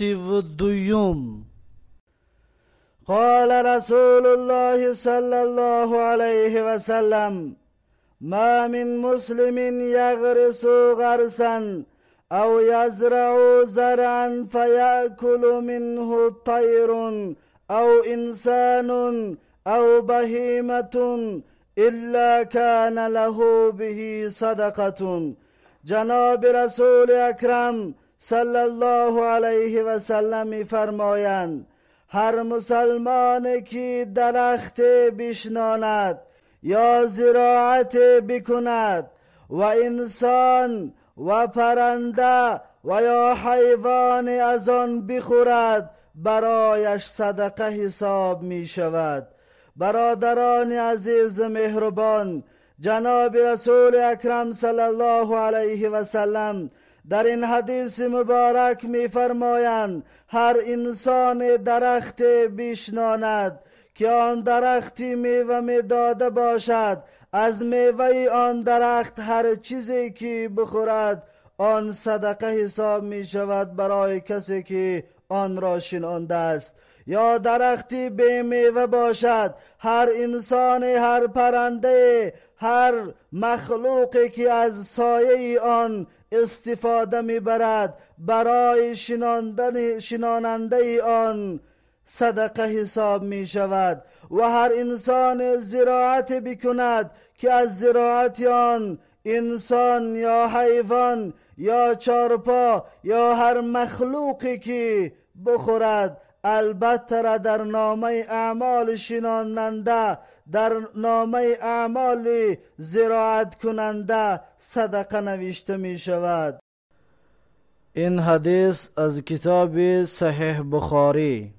و دویم قال رسول الله صلى الله عليه وسلم ما من مسلم يغرس غرسا أو يزرع زرعا فيأكل منه طير أو إنسان أو بهيمة إلا كان له به صدقة. جناب رسول اکرم صلی الله علیه و سلم میفرمایند هر مسلمان که درخت بشناند یا زراعت بکند و انسان و پرنده و یا حیوان از آن بخورد برایش صدقه حساب می شود برادران عزیز مهربان جناب رسول اکرم صلی الله علیه و سلم در این حدیث مبارک میفرمایند هر انسان درخت بیشناند که آن درختی میوه می داده باشد از میوه آن درخت هر چیزی که بخورد آن صدقه حساب می شود برای کسی که آن را شنانده است. یا درختی به میوه باشد هر انسان هر پرنده هر مخلوقی که از سایه آن استفاده می‌برد برای شناننده آن. صدقه حساب می شود و هر انسان زراعت بکند که از زراعت آن انسان یا حیوان یا چارپا یا هر مخلوقی که بخورد البته را در نامه اعمال شناننده در نامه اعمال زراعت کننده صدقه نوشته می شود. این حدیث از کتاب صحیح بخاری.